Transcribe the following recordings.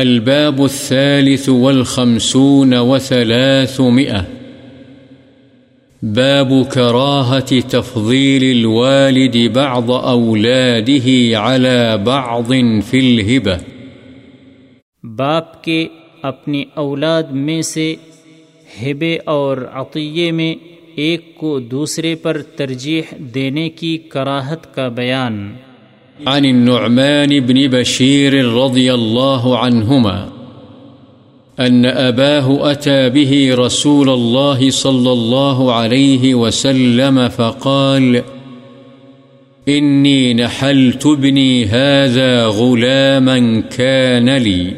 الباب الثالث والخمسون وثلاثمئة باب كراهة تفضيل الوالد بعض أولاده على بعض في الهبة. باپ کے اپنی اولاد میں سے ہبے اور عطیے میں ایک کو دوسرے پر ترجیح دینے کی کراہت کا بیان۔ عن النعمان بن بشير رضي الله عنهما أن أباه أتى به رسول الله صلى الله عليه وسلم فقال، إني نحلت ابني هذا غلاما كان لي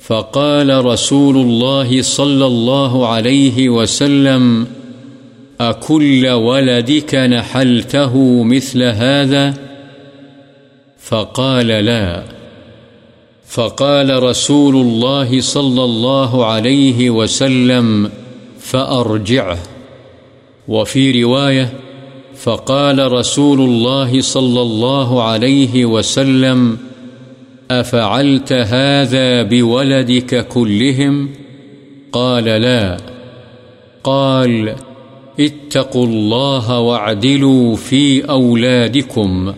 فقال رسول الله صلى الله عليه وسلم، أكل ولدك نحلته مثل هذا؟ فقال لا. فقال رسول الله صلى الله عليه وسلم فأرجعه. وفي رواية فقال رسول الله صلى الله عليه وسلم أفعلت هذا بولدك كلهم؟ قال لا. قال اتقوا الله واعدلوا في أولادكم.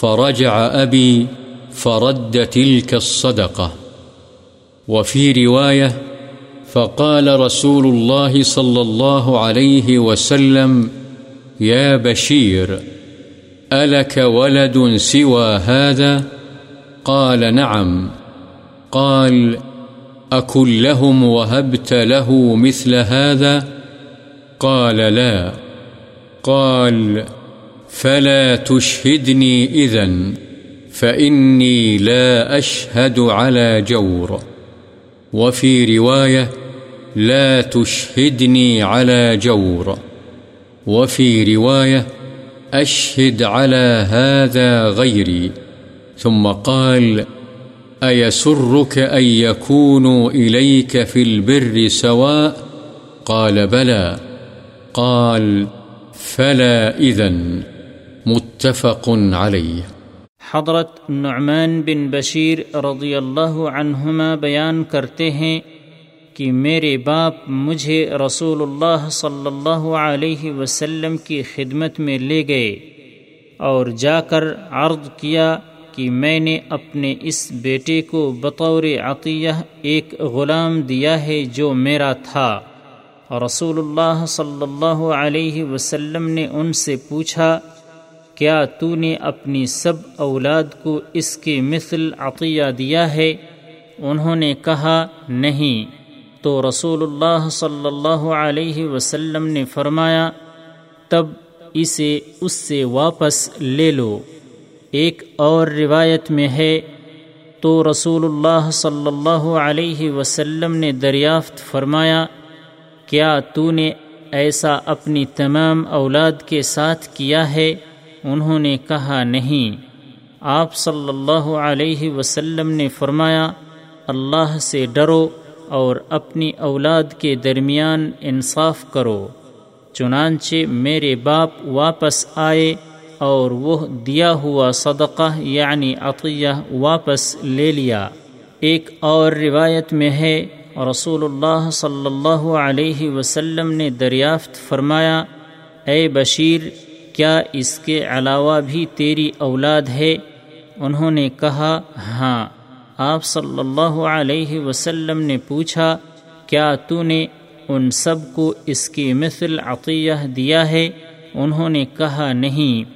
فرجع أبي فرد تلك الصدقة وفي رواية فقال رسول الله صلى الله عليه وسلم، يا بشير، ألك ولد سوى هذا؟ قال، نعم قال أكن لهم وهبت له مثل هذا؟ قال، لا قال فلا تشهدني إذن، فإني لا أشهد على جور. وفي رواية، لا تشهدني على جور. وفي رواية، أشهد على هذا غيري. ثم قال، أيسرك أن يكونوا إليك في البر سواء؟ قال، بلى. قال، فلا إذن. متفق علیہ۔ حضرت نعمان بن بشیر رضی اللہ عنہما بیان کرتے ہیں کہ میرے باپ مجھے رسول اللہ صلی اللہ علیہ وسلم کی خدمت میں لے گئے اور جا کر عرض کیا کہ میں نے اپنے اس بیٹے کو بطور عطیہ ایک غلام دیا ہے جو میرا تھا۔ رسول اللہ صلی اللہ علیہ وسلم نے ان سے پوچھا کیا تو نے اپنی سب اولاد کو اس کے مثل عطیہ دیا ہے؟ انہوں نے کہا، نہیں۔ تو رسول اللہ صلی اللہ علیہ وسلم نے فرمایا، تب اسے اس سے واپس لے لو۔ ایک اور روایت میں ہے، تو رسول اللہ صلی اللہ علیہ وسلم نے دریافت فرمایا، کیا تو نے ایسا اپنی تمام اولاد کے ساتھ کیا ہے؟ انہوں نے کہا نہیں۔ آپ صلی اللہ علیہ وسلم نے فرمایا، اللہ سے ڈرو اور اپنی اولاد کے درمیان انصاف کرو۔ چنانچہ میرے باپ واپس آئے اور وہ دیا ہوا صدقہ یعنی عطیہ واپس لے لیا۔ ایک اور روایت میں ہے، رسول اللہ صلی اللہ علیہ وسلم نے دریافت فرمایا، اے بشیر کیا اس کے علاوہ بھی تیری اولاد ہے؟ انہوں نے کہا ہاں۔ آپ صلی اللہ علیہ وسلم نے پوچھا، کیا تو نے ان سب کو اس کی مثل عطیہ دیا ہے؟ انہوں نے کہا، نہیں۔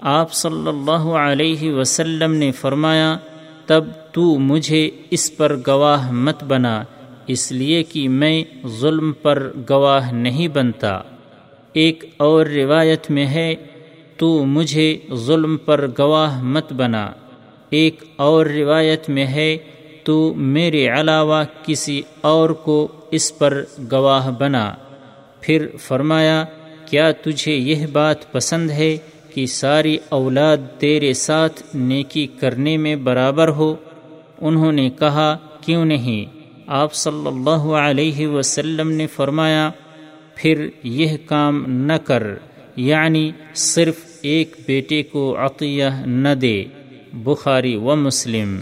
آپ صلی اللہ علیہ وسلم نے فرمایا، تب تو مجھے اس پر گواہ مت بنا، اس لیے کہ میں ظلم پر گواہ نہیں بنتا۔ ایک اور روایت میں ہے، تو مجھے ظلم پر گواہ مت بنا۔ ایک اور روایت میں ہے، تو میرے علاوہ کسی اور کو اس پر گواہ بنا۔ پھر فرمایا، کیا تجھے یہ بات پسند ہے کہ ساری اولاد تیرے ساتھ نیکی کرنے میں برابر ہو؟ انہوں نے کہا، کیوں نہیں؟ آپ صلی اللہ علیہ وسلم نے فرمایا پھر یہ کام نہ کر یعنی صرف ایک بیٹے کو عطیہ نہ دے، بخاری و مسلم۔